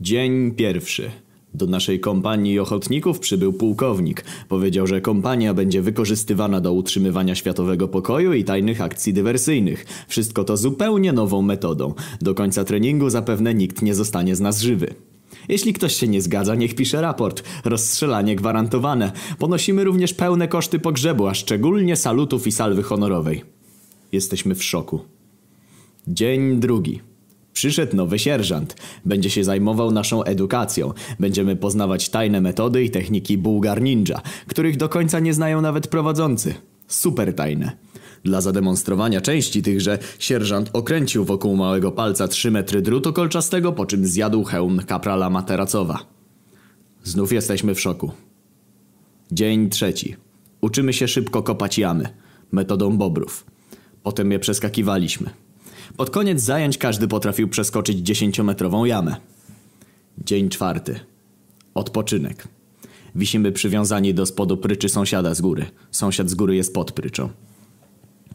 Dzień pierwszy. Do naszej kompanii ochotników przybył pułkownik. Powiedział, że kompania będzie wykorzystywana do utrzymywania światowego pokoju i tajnych akcji dywersyjnych. Wszystko to zupełnie nową metodą. Do końca treningu zapewne nikt nie zostanie z nas żywy. Jeśli ktoś się nie zgadza, niech pisze raport. Rozstrzelanie gwarantowane. Ponosimy również pełne koszty pogrzebu, a szczególnie salutów i salwy honorowej. Jesteśmy w szoku. Dzień drugi. Przyszedł nowy sierżant. Będzie się zajmował naszą edukacją. Będziemy poznawać tajne metody i techniki Bułgar Ninja, których do końca nie znają nawet prowadzący. Super tajne. Dla zademonstrowania części tychże sierżant okręcił wokół małego palca 3 metry drutu kolczastego, po czym zjadł hełm kaprala Materacowa. Znów jesteśmy w szoku. Dzień trzeci. Uczymy się szybko kopać jamy. Metodą bobrów. Potem je przeskakiwaliśmy. Pod koniec zajęć każdy potrafił przeskoczyć dziesięciometrową jamę. Dzień czwarty. Odpoczynek. Wisimy przywiązani do spodu pryczy sąsiada z góry. Sąsiad z góry jest pod pryczą.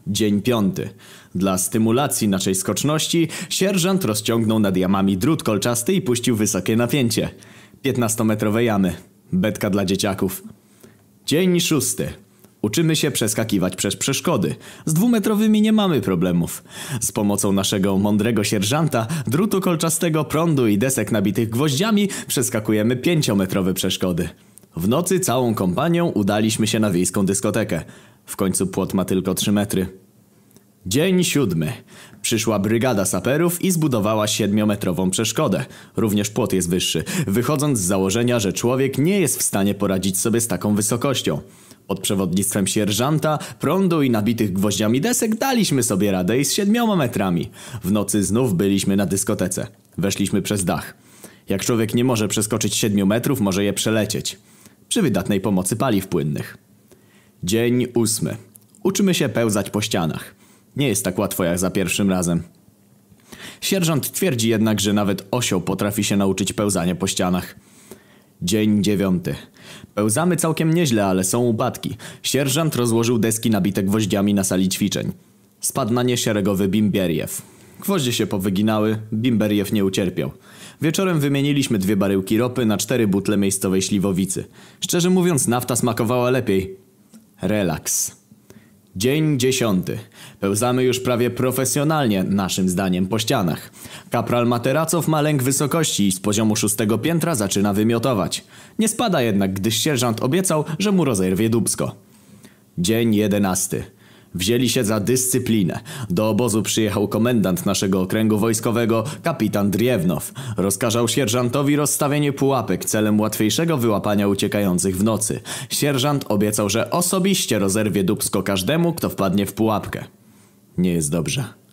Dzień piąty. Dla stymulacji naszej skoczności sierżant rozciągnął nad jamami drut kolczasty i puścił wysokie napięcie. 15-metrowe jamy. Betka dla dzieciaków. Dzień szósty. Uczymy się przeskakiwać przez przeszkody. Z dwumetrowymi nie mamy problemów. Z pomocą naszego mądrego sierżanta, drutu kolczastego, prądu i desek nabitych gwoździami przeskakujemy pięciometrowe przeszkody. W nocy całą kompanią udaliśmy się na wiejską dyskotekę. W końcu płot ma tylko 3 metry. Dzień siódmy. Przyszła brygada saperów i zbudowała siedmiometrową przeszkodę. Również płot jest wyższy, wychodząc z założenia, że człowiek nie jest w stanie poradzić sobie z taką wysokością. Pod przewodnictwem sierżanta, prądu i nabitych gwoździami desek daliśmy sobie radę i z siedmioma metrami. W nocy znów byliśmy na dyskotece. Weszliśmy przez dach. Jak człowiek nie może przeskoczyć siedmiu metrów, może je przelecieć. Przy wydatnej pomocy paliw płynnych. Dzień ósmy. Uczymy się pełzać po ścianach. Nie jest tak łatwo jak za pierwszym razem. Sierżant twierdzi jednak, że nawet osioł potrafi się nauczyć pełzania po ścianach. Dzień dziewiąty. Pełzamy całkiem nieźle, ale są upadki. Sierżant rozłożył deski nabite gwoździami na sali ćwiczeń. Spadł na nie szeregowy Bimberiew. Gwoździe się powyginały, Bimberiew nie ucierpiał. Wieczorem wymieniliśmy dwie baryłki ropy na cztery butle miejscowej śliwowicy. Szczerze mówiąc, nafta smakowała lepiej. Relaks. Dzień dziesiąty. Pełzamy już prawie profesjonalnie, naszym zdaniem, po ścianach. Kapral Materacow ma lęk wysokości i z poziomu szóstego piętra zaczyna wymiotować. Nie spada jednak, gdyż sierżant obiecał, że mu rozerwie dubsko. Dzień jedenasty. Wzięli się za dyscyplinę. Do obozu przyjechał komendant naszego okręgu wojskowego, kapitan Driewnow. Rozkazał sierżantowi rozstawienie pułapek celem łatwiejszego wyłapania uciekających w nocy. Sierżant obiecał, że osobiście rozerwie dubsko każdemu, kto wpadnie w pułapkę. Nie jest dobrze.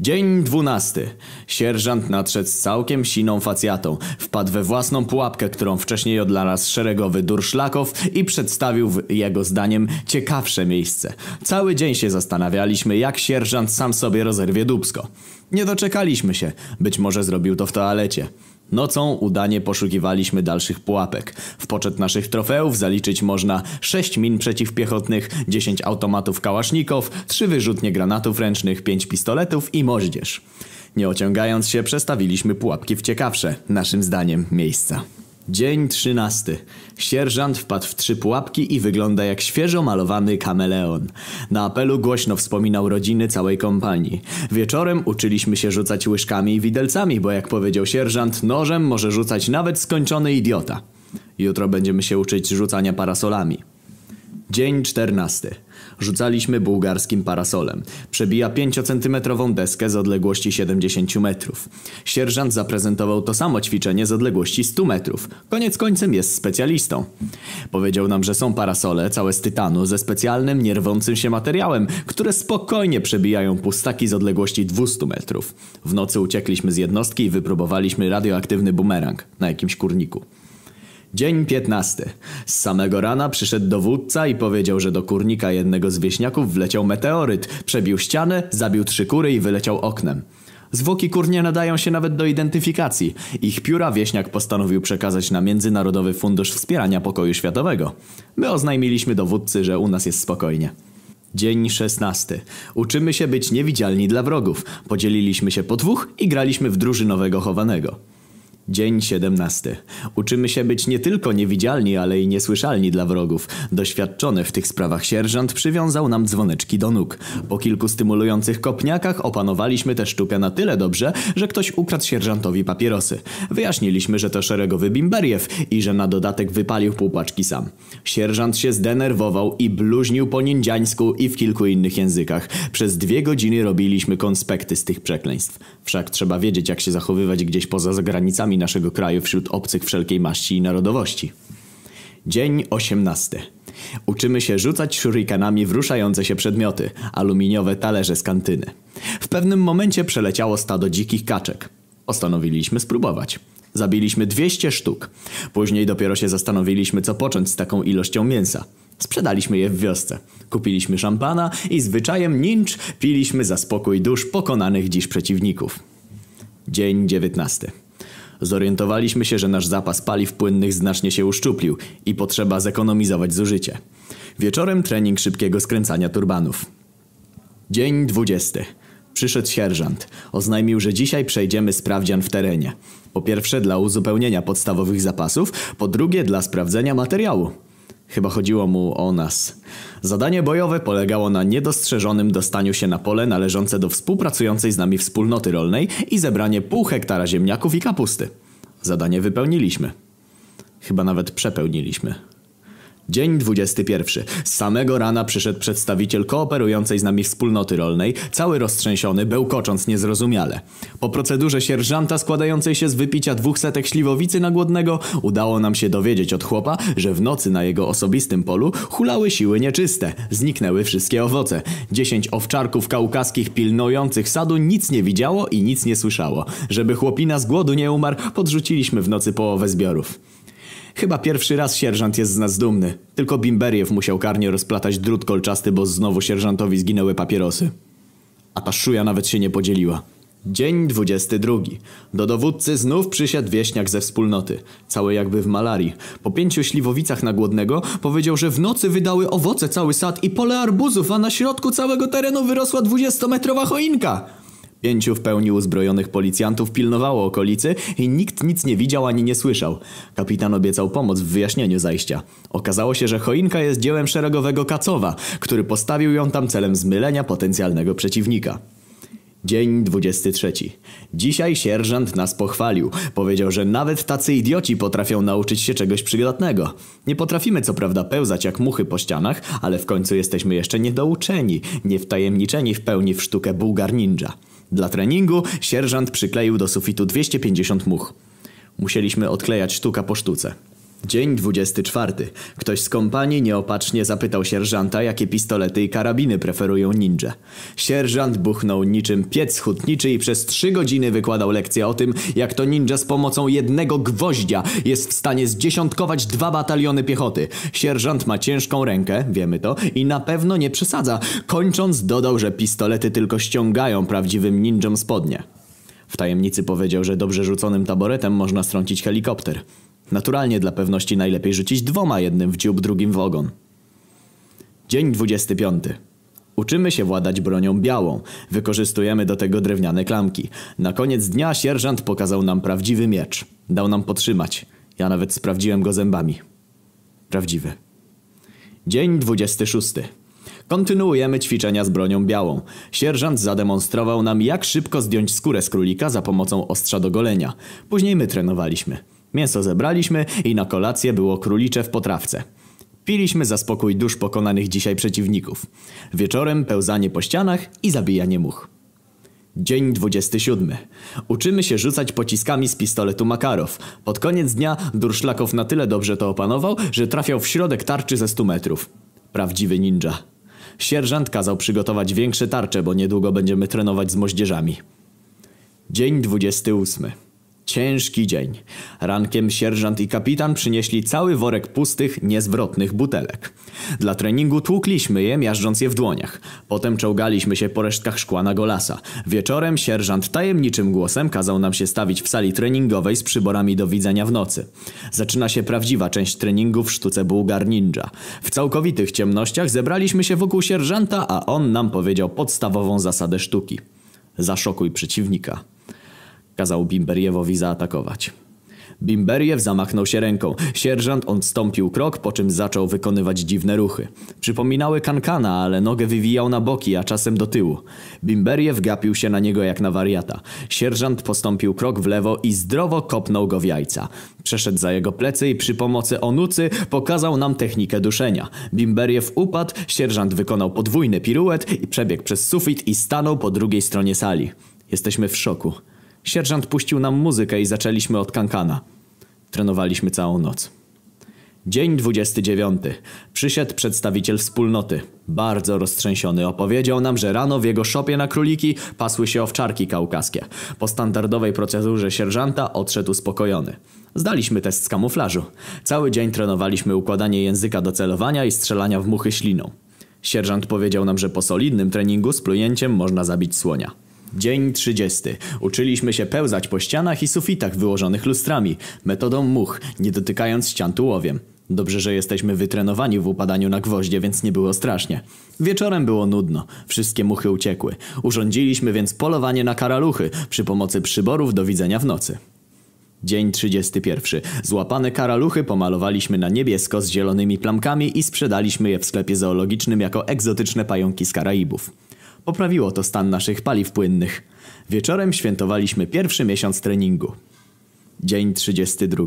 Dzień dwunasty. Sierżant nadszedł z całkiem siną facjatą. Wpadł we własną pułapkę, którą wcześniej odnalazł szeregowy durszlakow i przedstawił w jego zdaniem ciekawsze miejsce. Cały dzień się zastanawialiśmy, jak sierżant sam sobie rozerwie dubsko. Nie doczekaliśmy się. Być może zrobił to w toalecie. Nocą udanie poszukiwaliśmy dalszych pułapek. W poczet naszych trofeów zaliczyć można 6 min przeciwpiechotnych, 10 automatów kałasznikow, 3 wyrzutnie granatów ręcznych, 5 pistoletów i moździerz. Nie ociągając się, przestawiliśmy pułapki w ciekawsze, naszym zdaniem, miejsca. Dzień trzynasty. Sierżant wpadł w trzy pułapki i wygląda jak świeżo malowany kameleon. Na apelu głośno wspominał rodziny całej kompanii. Wieczorem uczyliśmy się rzucać łyżkami i widelcami, bo jak powiedział sierżant, nożem może rzucać nawet skończony idiota. Jutro będziemy się uczyć rzucania parasolami. Dzień czternasty. Rzucaliśmy bułgarskim parasolem. Przebija 5-centymetrową deskę z odległości 70 metrów. Sierżant zaprezentował to samo ćwiczenie z odległości 100 metrów. Koniec końcem jest specjalistą. Powiedział nam, że są parasole całe z tytanu ze specjalnym, nierwącym się materiałem, które spokojnie przebijają pustaki z odległości 200 metrów. W nocy uciekliśmy z jednostki i wypróbowaliśmy radioaktywny bumerang na jakimś kurniku. Dzień 15. Z samego rana przyszedł dowódca i powiedział, że do kurnika jednego z wieśniaków wleciał meteoryt, przebił ścianę, zabił trzy kury i wyleciał oknem. Zwłoki kur nie nadają się nawet do identyfikacji. Ich pióra wieśniak postanowił przekazać na Międzynarodowy Fundusz Wspierania Pokoju Światowego. My oznajmiliśmy dowódcy, że u nas jest spokojnie. Dzień 16. Uczymy się być niewidzialni dla wrogów. Podzieliliśmy się po dwóch i graliśmy w drużynowego chowanego. Dzień 17. Uczymy się być nie tylko niewidzialni, ale i niesłyszalni dla wrogów. Doświadczony w tych sprawach sierżant przywiązał nam dzwoneczki do nóg. Po kilku stymulujących kopniakach opanowaliśmy tę sztukę na tyle dobrze, że ktoś ukradł sierżantowi papierosy. Wyjaśniliśmy, że to szeregowy bimberiew i że na dodatek wypalił pół paczki sam. Sierżant się zdenerwował i bluźnił po nindziańsku i w kilku innych językach. Przez dwie godziny robiliśmy konspekty z tych przekleństw. Wszak trzeba wiedzieć, jak się zachowywać gdzieś poza granicami naszego kraju wśród obcych wszelkiej maści i narodowości. Dzień 18. Uczymy się rzucać shurikenami w ruszające się przedmioty, aluminiowe talerze z kantyny. W pewnym momencie przeleciało stado dzikich kaczek. Postanowiliśmy spróbować. Zabiliśmy 200 sztuk. Później dopiero się zastanowiliśmy, co począć z taką ilością mięsa. Sprzedaliśmy je w wiosce. Kupiliśmy szampana i zwyczajem nincz piliśmy za spokój dusz pokonanych dziś przeciwników. Dzień 19. Zorientowaliśmy się, że nasz zapas paliw płynnych znacznie się uszczuplił i potrzeba zekonomizować zużycie. Wieczorem trening szybkiego skręcania turbanów. Dzień 20. Przyszedł sierżant. Oznajmił, że dzisiaj przejdziemy sprawdzian w terenie. Po pierwsze dla uzupełnienia podstawowych zapasów, po drugie dla sprawdzenia materiału. Chyba chodziło mu o nas. Zadanie bojowe polegało na niedostrzeżonym dostaniu się na pole należące do współpracującej z nami wspólnoty rolnej i zebranie pół hektara ziemniaków i kapusty. Zadanie wypełniliśmy. Chyba nawet przepełniliśmy. Dzień 21. Z samego rana przyszedł przedstawiciel kooperującej z nami wspólnoty rolnej, cały roztrzęsiony, bełkocząc niezrozumiale. Po procedurze sierżanta składającej się z wypicia dwóch setek śliwowicy na głodnego, udało nam się dowiedzieć od chłopa, że w nocy na jego osobistym polu hulały siły nieczyste. Zniknęły wszystkie owoce. Dziesięć owczarków kaukaskich pilnujących sadu nic nie widziało i nic nie słyszało. Żeby chłopina z głodu nie umarł, podrzuciliśmy w nocy połowę zbiorów. Chyba pierwszy raz sierżant jest z nas dumny. Tylko Bimberiew musiał karnie rozplatać drut kolczasty, bo znowu sierżantowi zginęły papierosy. A ta szuja nawet się nie podzieliła. Dzień 22. Do dowódcy znów przysiadł wieśniak ze wspólnoty. Cały jakby w malarii. Po pięciu śliwowicach na głodnego powiedział, że w nocy wydały owoce cały sad i pole arbuzów, a na środku całego terenu wyrosła dwudziestometrowa choinka. Pięciu w pełni uzbrojonych policjantów pilnowało okolicy i nikt nic nie widział ani nie słyszał. Kapitan obiecał pomoc w wyjaśnieniu zajścia. Okazało się, że choinka jest dziełem szeregowego Kacowa, który postawił ją tam celem zmylenia potencjalnego przeciwnika. Dzień 23. Dzisiaj sierżant nas pochwalił. Powiedział, że nawet tacy idioci potrafią nauczyć się czegoś przydatnego. Nie potrafimy co prawda pełzać jak muchy po ścianach, ale w końcu jesteśmy jeszcze niedouczeni, niewtajemniczeni w pełni w sztukę bułgar ninja. Dla treningu sierżant przykleił do sufitu 250 much. Musieliśmy odklejać sztuka po sztuce. Dzień 24. Ktoś z kompanii nieopatrznie zapytał sierżanta, jakie pistolety i karabiny preferują ninja. Sierżant buchnął niczym piec hutniczy i przez trzy godziny wykładał lekcję o tym, jak to ninja z pomocą jednego gwoździa jest w stanie zdziesiątkować dwa bataliony piechoty. Sierżant ma ciężką rękę, wiemy to, i na pewno nie przesadza. Kończąc dodał, że pistolety tylko ściągają prawdziwym ninjom spodnie. W tajemnicy powiedział, że dobrze rzuconym taboretem można strącić helikopter. Naturalnie dla pewności najlepiej rzucić dwoma, jednym w dziób, drugim w ogon. Dzień 25. Uczymy się władać bronią białą. Wykorzystujemy do tego drewniane klamki. Na koniec dnia sierżant pokazał nam prawdziwy miecz. Dał nam potrzymać. Ja nawet sprawdziłem go zębami. Prawdziwy. Dzień 26. Kontynuujemy ćwiczenia z bronią białą. Sierżant zademonstrował nam, jak szybko zdjąć skórę z królika za pomocą ostrza do golenia. Później my trenowaliśmy. Mięso zebraliśmy i na kolację było królicze w potrawce. Piliśmy za spokój dusz pokonanych dzisiaj przeciwników. Wieczorem pełzanie po ścianach i zabijanie much. Dzień 27. Uczymy się rzucać pociskami z pistoletu Makarow. Pod koniec dnia Durszlakow na tyle dobrze to opanował, że trafiał w środek tarczy ze 100 metrów. Prawdziwy ninja. Sierżant kazał przygotować większe tarcze, bo niedługo będziemy trenować z moździerzami. Dzień 28. Ciężki dzień. Rankiem sierżant i kapitan przynieśli cały worek pustych, niezwrotnych butelek. Dla treningu tłukliśmy je, miażdżąc je w dłoniach. Potem czołgaliśmy się po resztkach szkła na golasa. Wieczorem sierżant tajemniczym głosem kazał nam się stawić w sali treningowej z przyborami do widzenia w nocy. Zaczyna się prawdziwa część treningu w sztuce bułgar ninja. W całkowitych ciemnościach zebraliśmy się wokół sierżanta, a on nam powiedział podstawową zasadę sztuki. Zaszokuj przeciwnika kazał Bimberiewowi zaatakować. Bimberiew zamachnął się ręką. Sierżant odstąpił krok, po czym zaczął wykonywać dziwne ruchy. Przypominały kankana, ale nogę wywijał na boki, a czasem do tyłu. Bimberiew gapił się na niego jak na wariata. Sierżant postąpił krok w lewo i zdrowo kopnął go w jajca. Przeszedł za jego plecy i przy pomocy onucy pokazał nam technikę duszenia. Bimberiew upadł, sierżant wykonał podwójny piruet i przebiegł przez sufit i stanął po drugiej stronie sali. Jesteśmy w szoku. Sierżant puścił nam muzykę i zaczęliśmy od kankana. Trenowaliśmy całą noc. Dzień 29. Przyszedł przedstawiciel wspólnoty. Bardzo roztrzęsiony opowiedział nam, że rano w jego szopie na króliki pasły się owczarki kaukaskie. Po standardowej procedurze sierżanta odszedł uspokojony. Zdaliśmy test z kamuflażu. Cały dzień trenowaliśmy układanie języka do celowania i strzelania w muchy śliną. Sierżant powiedział nam, że po solidnym treningu z plujęciem można zabić słonia. Dzień 30. Uczyliśmy się pełzać po ścianach i sufitach wyłożonych lustrami, metodą much, nie dotykając ścian tułowiem. Dobrze, że jesteśmy wytrenowani w upadaniu na gwoździe, więc nie było strasznie. Wieczorem było nudno. Wszystkie muchy uciekły. Urządziliśmy więc polowanie na karaluchy przy pomocy przyborów do widzenia w nocy. Dzień 31. Złapane karaluchy pomalowaliśmy na niebiesko z zielonymi plamkami i sprzedaliśmy je w sklepie zoologicznym jako egzotyczne pająki z Karaibów. Poprawiło to stan naszych paliw płynnych. Wieczorem świętowaliśmy pierwszy miesiąc treningu. Dzień 32.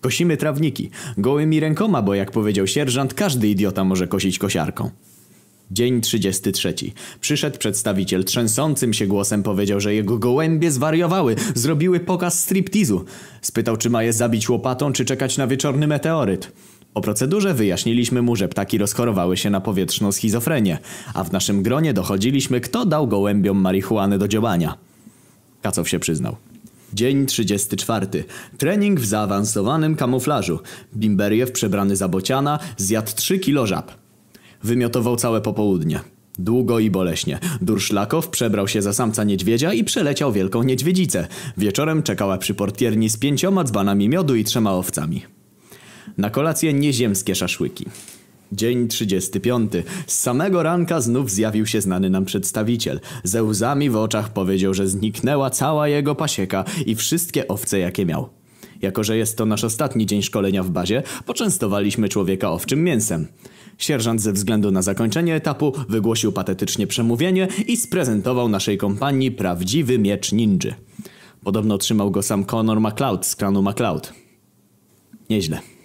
Kosimy trawniki. Gołymi rękoma, bo jak powiedział sierżant, każdy idiota może kosić kosiarką. Dzień 33. Przyszedł przedstawiciel trzęsącym się głosem powiedział, że jego gołębie zwariowały, zrobiły pokaz striptizu. Spytał, czy ma je zabić łopatą, czy czekać na wieczorny meteoryt. Po procedurze wyjaśniliśmy mu, że ptaki rozchorowały się na powietrzną schizofrenię, a w naszym gronie dochodziliśmy, kto dał gołębiom marihuany do dziobania. Kacow się przyznał. Dzień 34. Trening w zaawansowanym kamuflażu. Bimberiew przebrany za bociana zjadł 3 kilo żab. Wymiotował całe popołudnie. Długo i boleśnie. Durszlakow przebrał się za samca niedźwiedzia i przeleciał wielką niedźwiedzicę. Wieczorem czekała przy portierni z pięcioma dzbanami miodu i trzema owcami. Na kolację nieziemskie szaszłyki. Dzień 35. Z samego ranka znów zjawił się znany nam przedstawiciel. Ze łzami w oczach powiedział, że zniknęła cała jego pasieka i wszystkie owce jakie miał. Jako, że jest to nasz ostatni dzień szkolenia w bazie, poczęstowaliśmy człowieka owczym mięsem. Sierżant ze względu na zakończenie etapu wygłosił patetycznie przemówienie i sprezentował naszej kompanii prawdziwy miecz ninży. Podobno trzymał go sam Conor MacLeod z klanu MacLeod. Nieźle.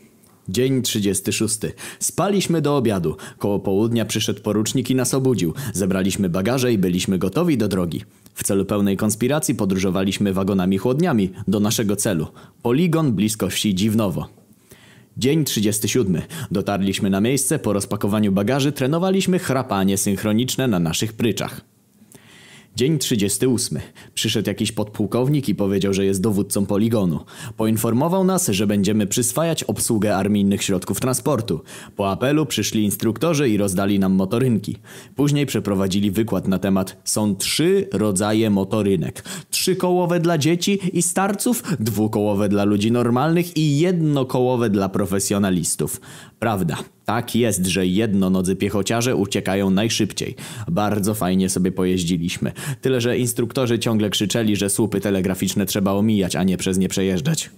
Dzień 36. Spaliśmy do obiadu. Koło południa przyszedł porucznik i nas obudził. Zebraliśmy bagaże i byliśmy gotowi do drogi. W celu pełnej konspiracji podróżowaliśmy wagonami chłodniami do naszego celu. Poligon blisko wsi Dziwnowo. Dzień 37. Dotarliśmy na miejsce, po rozpakowaniu bagaży trenowaliśmy chrapanie synchroniczne na naszych pryczach. Dzień 38. Przyszedł jakiś podpułkownik i powiedział, że jest dowódcą poligonu. Poinformował nas, że będziemy przyswajać obsługę armijnych środków transportu. Po apelu przyszli instruktorzy i rozdali nam motorynki. Później przeprowadzili wykład na temat są trzy rodzaje motorynek. Trzykołowe dla dzieci i starców, dwukołowe dla ludzi normalnych i jednokołowe dla profesjonalistów. Prawda. Tak jest, że jednonodzy piechociarze uciekają najszybciej. Bardzo fajnie sobie pojeździliśmy. Tyle, że instruktorzy ciągle krzyczeli, że słupy telegraficzne trzeba omijać, a nie przez nie przejeżdżać.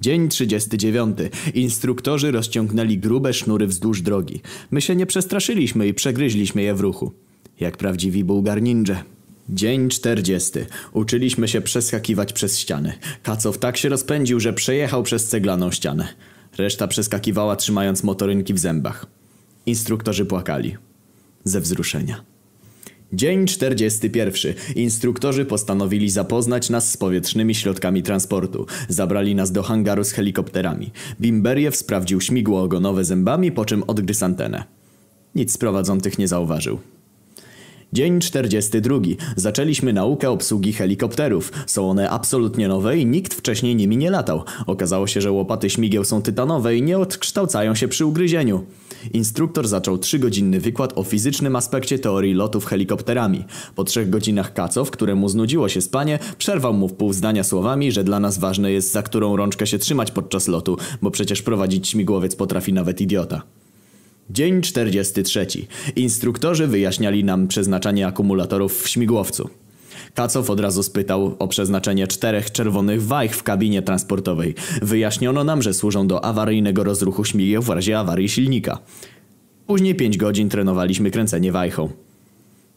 Dzień 39. Instruktorzy rozciągnęli grube sznury wzdłuż drogi. My się nie przestraszyliśmy i przegryźliśmy je w ruchu. Jak prawdziwi bułgar ninja. Dzień 40. Uczyliśmy się przeskakiwać przez ściany. Kacow tak się rozpędził, że przejechał przez ceglaną ścianę. Reszta przeskakiwała trzymając motorynki w zębach. Instruktorzy płakali. Ze wzruszenia. Dzień 41. Instruktorzy postanowili zapoznać nas z powietrznymi środkami transportu. Zabrali nas do hangaru z helikopterami. Bimberiew sprawdził śmigło ogonowe zębami, po czym odgryzł antenę. Nic z prowadzących nie zauważył. Dzień 42. Zaczęliśmy naukę obsługi helikopterów. Są one absolutnie nowe i nikt wcześniej nimi nie latał. Okazało się, że łopaty śmigieł są tytanowe i nie odkształcają się przy ugryzieniu. Instruktor zaczął trzygodzinny wykład o fizycznym aspekcie teorii lotów helikopterami. Po trzech godzinach Kacow, któremu znudziło się spanie, przerwał mu w pół zdania słowami, że dla nas ważne jest za którą rączkę się trzymać podczas lotu, bo przecież prowadzić śmigłowiec potrafi nawet idiota. Dzień 43. Instruktorzy wyjaśniali nam przeznaczenie akumulatorów w śmigłowcu. Kacow od razu spytał o przeznaczenie czterech czerwonych wajch w kabinie transportowej. Wyjaśniono nam, że służą do awaryjnego rozruchu śmigieł w razie awarii silnika. Później pięć godzin trenowaliśmy kręcenie wajchą.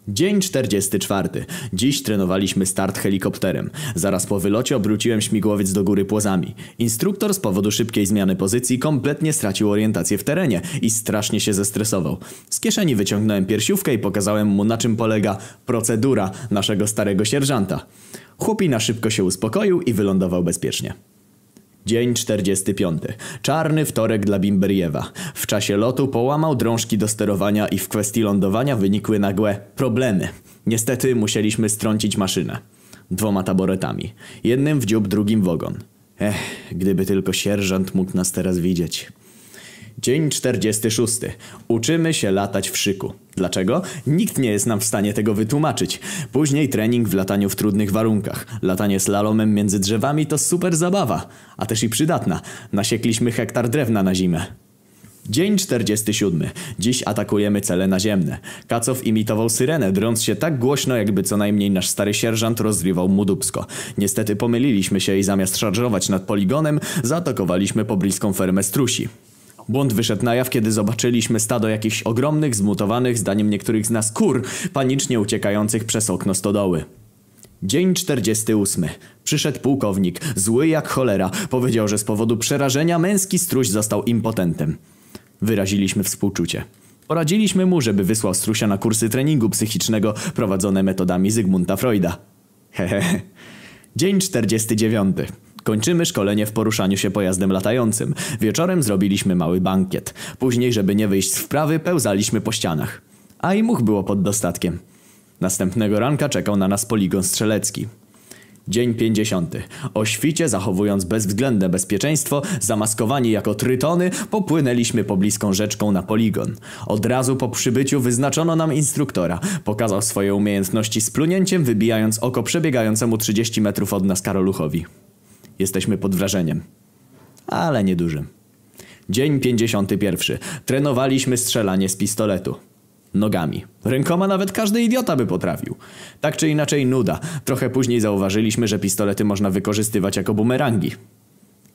Dzień 44. Dziś trenowaliśmy start helikopterem. Zaraz po wylocie obróciłem śmigłowiec do góry płozami. Instruktor z powodu szybkiej zmiany pozycji kompletnie stracił orientację w terenie i strasznie się zestresował. Z kieszeni wyciągnąłem piersiówkę i pokazałem mu na czym polega procedura naszego starego sierżanta. Chłopina szybko się uspokoił i wylądował bezpiecznie. Dzień 45. Czarny wtorek dla Bimberiewa. W czasie lotu połamał drążki do sterowania i w kwestii lądowania wynikły nagłe problemy. Niestety musieliśmy strącić maszynę. Dwoma taboretami. Jednym w dziób, drugim w ogon. Ech, gdyby tylko sierżant mógł nas teraz widzieć. Dzień 46. Uczymy się latać w szyku. Dlaczego? Nikt nie jest nam w stanie tego wytłumaczyć. Później trening w lataniu w trudnych warunkach. Latanie slalomem między drzewami to super zabawa, a też i przydatna. Nasiekliśmy hektar drewna na zimę. Dzień 47. Dziś atakujemy cele naziemne. Kacow imitował syrenę, drąc się tak głośno, jakby co najmniej nasz stary sierżant rozrywał mu dubsko. Niestety pomyliliśmy się i zamiast szarżować nad poligonem, zaatakowaliśmy pobliską fermę strusi. Błąd wyszedł na jaw, kiedy zobaczyliśmy stado jakichś ogromnych, zmutowanych, zdaniem niektórych z nas kur, panicznie uciekających przez okno stodoły. Dzień 48. Przyszedł pułkownik, zły jak cholera. Powiedział, że z powodu przerażenia męski struś został impotentem. Wyraziliśmy współczucie. Poradziliśmy mu, żeby wysłał strusia na kursy treningu psychicznego prowadzone metodami Zygmunta Freuda. Hehe. Dzień 49. Kończymy szkolenie w poruszaniu się pojazdem latającym. Wieczorem zrobiliśmy mały bankiet. Później, żeby nie wyjść z wprawy, pełzaliśmy po ścianach. A i much było pod dostatkiem. Następnego ranka czekał na nas poligon strzelecki. Dzień 50. O świcie, zachowując bezwzględne bezpieczeństwo, zamaskowani jako trytony, popłynęliśmy pobliską rzeczką na poligon. Od razu po przybyciu wyznaczono nam instruktora. Pokazał swoje umiejętności z plunięciem, wybijając oko przebiegającemu 30 metrów od nas Karoluchowi. Jesteśmy pod wrażeniem. Ale niedużym. Dzień 51. Trenowaliśmy strzelanie z pistoletu. Nogami. Rękoma nawet każdy idiota by potrafił. Tak czy inaczej nuda. Trochę później zauważyliśmy, że pistolety można wykorzystywać jako bumerangi.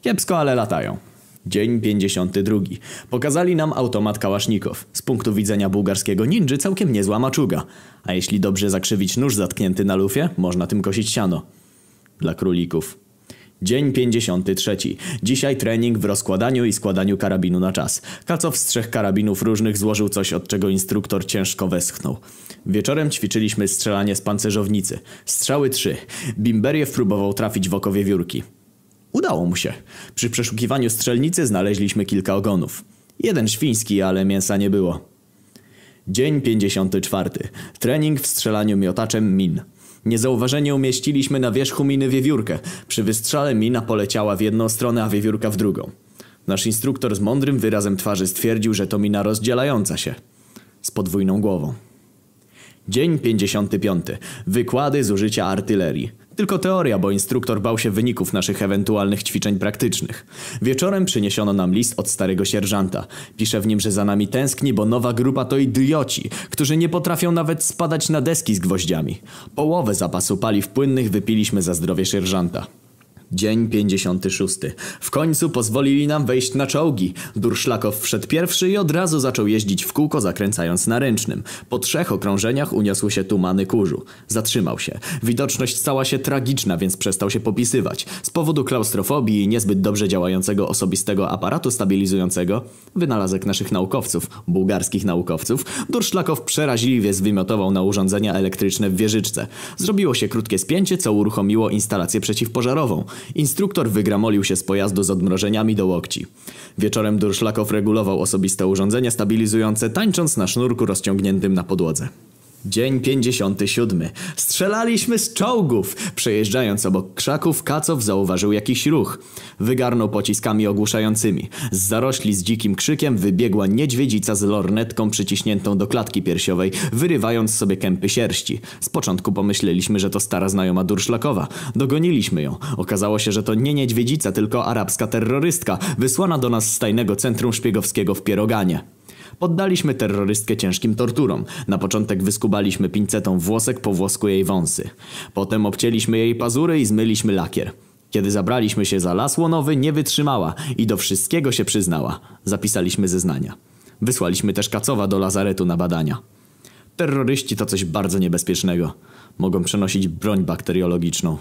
Kiepsko, ale latają. Dzień 52. Pokazali nam automat kałasznikow. Z punktu widzenia bułgarskiego ninży całkiem niezła maczuga. A jeśli dobrze zakrzywić nóż zatknięty na lufie, można tym kosić siano. Dla królików. Dzień 53. Dzisiaj trening w rozkładaniu i składaniu karabinu na czas. Kacow z trzech karabinów różnych złożył coś, od czego instruktor ciężko westchnął. Wieczorem ćwiczyliśmy strzelanie z pancerzownicy. Strzały trzy. Bimberiew próbował trafić w oko wiewiórki. Udało mu się. Przy przeszukiwaniu strzelnicy znaleźliśmy kilka ogonów. Jeden świński, ale mięsa nie było. Dzień 54. Trening w strzelaniu miotaczem min. Niezauważenie umieściliśmy na wierzchu miny wiewiórkę. Przy wystrzale mina poleciała w jedną stronę, a wiewiórka w drugą. Nasz instruktor z mądrym wyrazem twarzy stwierdził, że to mina rozdzielająca się. Z podwójną głową. Dzień 55. Wykłady z użycia artylerii. Tylko teoria, bo instruktor bał się wyników naszych ewentualnych ćwiczeń praktycznych. Wieczorem przyniesiono nam list od starego sierżanta. Pisze w nim, że za nami tęskni, bo nowa grupa to idioci, którzy nie potrafią nawet spadać na deski z gwoździami. Połowę zapasu paliw płynnych wypiliśmy za zdrowie sierżanta. Dzień 56. W końcu pozwolili nam wejść na czołgi. Durszlakow wszedł pierwszy i od razu zaczął jeździć w kółko zakręcając na ręcznym. Po trzech okrążeniach uniosły się tumany kurzu. Zatrzymał się. Widoczność stała się tragiczna, więc przestał się popisywać. Z powodu klaustrofobii i niezbyt dobrze działającego osobistego aparatu stabilizującego, wynalazek naszych naukowców, bułgarskich naukowców, Durszlakow przeraźliwie zwymiotował na urządzenia elektryczne w wieżyczce. Zrobiło się krótkie spięcie, co uruchomiło instalację przeciwpożarową. Instruktor wygramolił się z pojazdu z odmrożeniami do łokci. Wieczorem Durszlakow regulował osobiste urządzenia stabilizujące, tańcząc na sznurku rozciągniętym na podłodze. Dzień 57. Strzelaliśmy z czołgów! Przejeżdżając obok krzaków, Kacow zauważył jakiś ruch. Wygarnął pociskami ogłuszającymi. Z zarośli z dzikim krzykiem wybiegła niedźwiedzica z lornetką przyciśniętą do klatki piersiowej, wyrywając sobie kępy sierści. Z początku pomyśleliśmy, że to stara znajoma Durszlakowa. Dogoniliśmy ją. Okazało się, że to nie niedźwiedzica, tylko arabska terrorystka, wysłana do nas z tajnego centrum szpiegowskiego w Pieroganie. Poddaliśmy terrorystkę ciężkim torturom. Na początek wyskubaliśmy pincetą włosek po włosku jej wąsy. Potem obcięliśmy jej pazury i zmyliśmy lakier. Kiedy zabraliśmy się za las łonowy, nie wytrzymała i do wszystkiego się przyznała. Zapisaliśmy zeznania. Wysłaliśmy też Kacowa do lazaretu na badania. Terroryści to coś bardzo niebezpiecznego. Mogą przenosić broń bakteriologiczną.